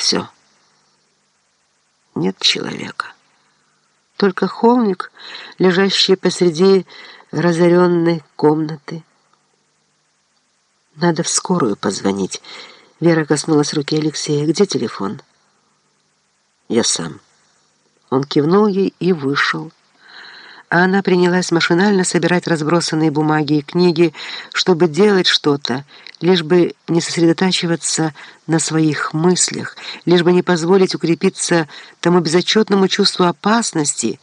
Все. Нет человека. Только холмик, лежащий посреди разоренной комнаты. Надо в скорую позвонить. Вера коснулась руки Алексея. Где телефон? Я сам. Он кивнул ей и вышел. А она принялась машинально собирать разбросанные бумаги и книги, чтобы делать что-то, лишь бы не сосредотачиваться на своих мыслях, лишь бы не позволить укрепиться тому безотчетному чувству опасности,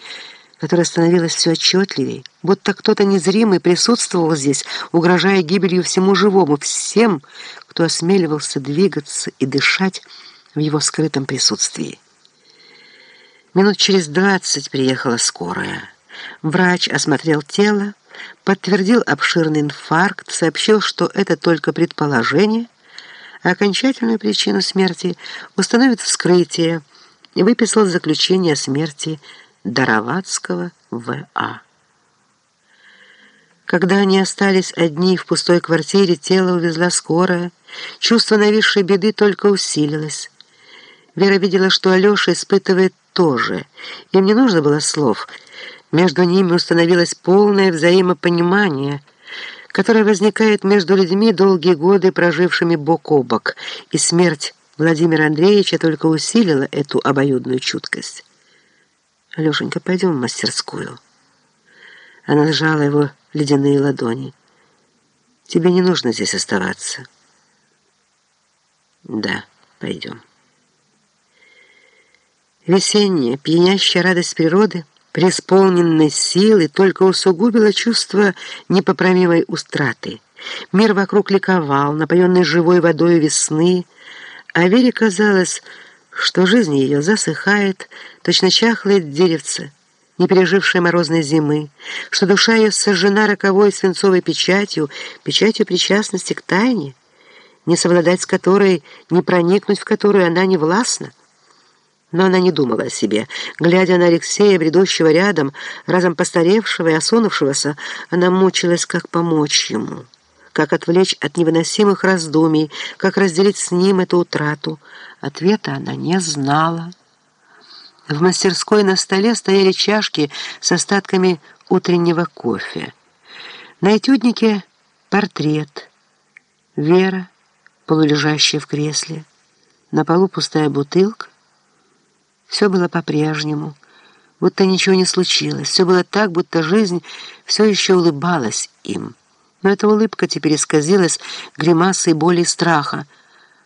которое становилось все отчетливее, будто кто-то незримый присутствовал здесь, угрожая гибелью всему живому, всем, кто осмеливался двигаться и дышать в его скрытом присутствии. Минут через двадцать приехала скорая. Врач осмотрел тело, подтвердил обширный инфаркт, сообщил, что это только предположение, а окончательную причину смерти установит вскрытие и выписал заключение о смерти Даровацкого В.А. Когда они остались одни в пустой квартире, тело увезла скорая. Чувство нависшей беды только усилилось. Вера видела, что Алеша испытывает тоже. Им не нужно было слов — между ними установилось полное взаимопонимание, которое возникает между людьми, долгие годы прожившими бок о бок, и смерть Владимира Андреевича только усилила эту обоюдную чуткость. «Алешенька, пойдем в мастерскую». Она сжала его ледяные ладони. «Тебе не нужно здесь оставаться». «Да, пойдем». Весенняя, пьянящая радость природы — преисполненной силы, только усугубило чувство непоправимой устраты. Мир вокруг ликовал, напоенный живой водой весны, а Вере казалось, что жизнь ее засыхает, точно чахлое деревце, не пережившее морозной зимы, что душа ее сожжена роковой свинцовой печатью, печатью причастности к тайне, не совладать с которой, не проникнуть в которую она не властна. Но она не думала о себе. Глядя на Алексея, бредущего рядом, разом постаревшего и осунувшегося, она мучилась, как помочь ему, как отвлечь от невыносимых раздумий, как разделить с ним эту утрату. Ответа она не знала. В мастерской на столе стояли чашки с остатками утреннего кофе. На этюднике портрет. Вера, полулежащая в кресле. На полу пустая бутылка. Все было по-прежнему, будто ничего не случилось. Все было так, будто жизнь все еще улыбалась им. Но эта улыбка теперь исказилась гримасой боли и страха,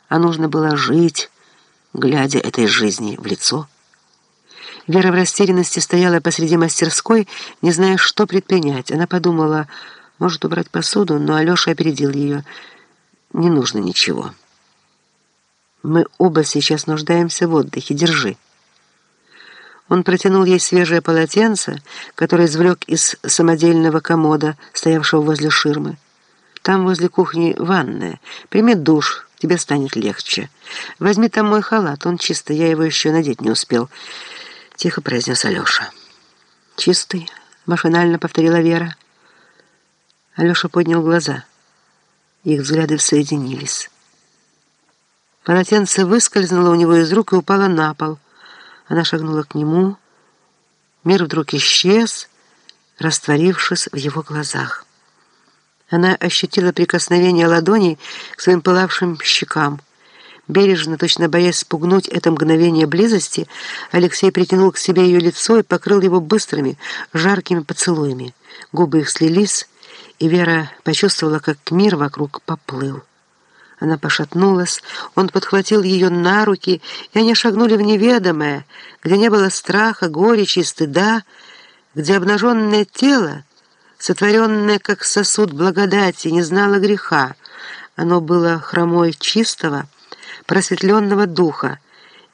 а нужно было жить, глядя этой жизни в лицо. Вера в растерянности стояла посреди мастерской, не зная, что предпринять. Она подумала, может убрать посуду, но Алеша опередил ее. Не нужно ничего. Мы оба сейчас нуждаемся в отдыхе. Держи. Он протянул ей свежее полотенце, которое извлек из самодельного комода, стоявшего возле ширмы. «Там возле кухни ванная. Прими душ, тебе станет легче. Возьми там мой халат, он чистый, я его еще надеть не успел», — тихо произнес Алеша. «Чистый», — машинально повторила Вера. Алеша поднял глаза. Их взгляды соединились. Полотенце выскользнуло у него из рук и упало на пол — она шагнула к нему. Мир вдруг исчез, растворившись в его глазах. Она ощутила прикосновение ладоней к своим пылавшим щекам. Бережно, точно боясь спугнуть это мгновение близости, Алексей притянул к себе ее лицо и покрыл его быстрыми, жаркими поцелуями. Губы их слились, и Вера почувствовала, как мир вокруг поплыл. Она пошатнулась, он подхватил ее на руки, и они шагнули в неведомое, где не было страха, горечи стыда, где обнаженное тело, сотворенное как сосуд благодати, не знало греха. Оно было хромой чистого, просветленного духа,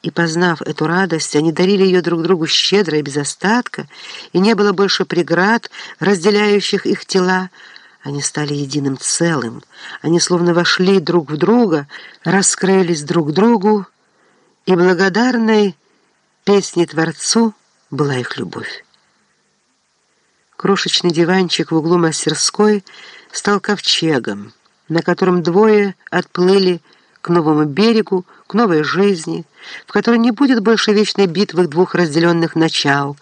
и, познав эту радость, они дарили ее друг другу щедро и без остатка, и не было больше преград, разделяющих их тела, они стали единым целым. Они словно вошли друг в друга, раскрылись друг другу, и благодарной песне Творцу была их любовь. Крошечный диванчик в углу мастерской стал ковчегом, на котором двое отплыли к новому берегу, к новой жизни, в которой не будет больше вечной битвы двух разделенных начал,